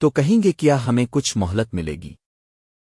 تو کہیں گے کیا ہمیں کچھ مہلت ملے گی؟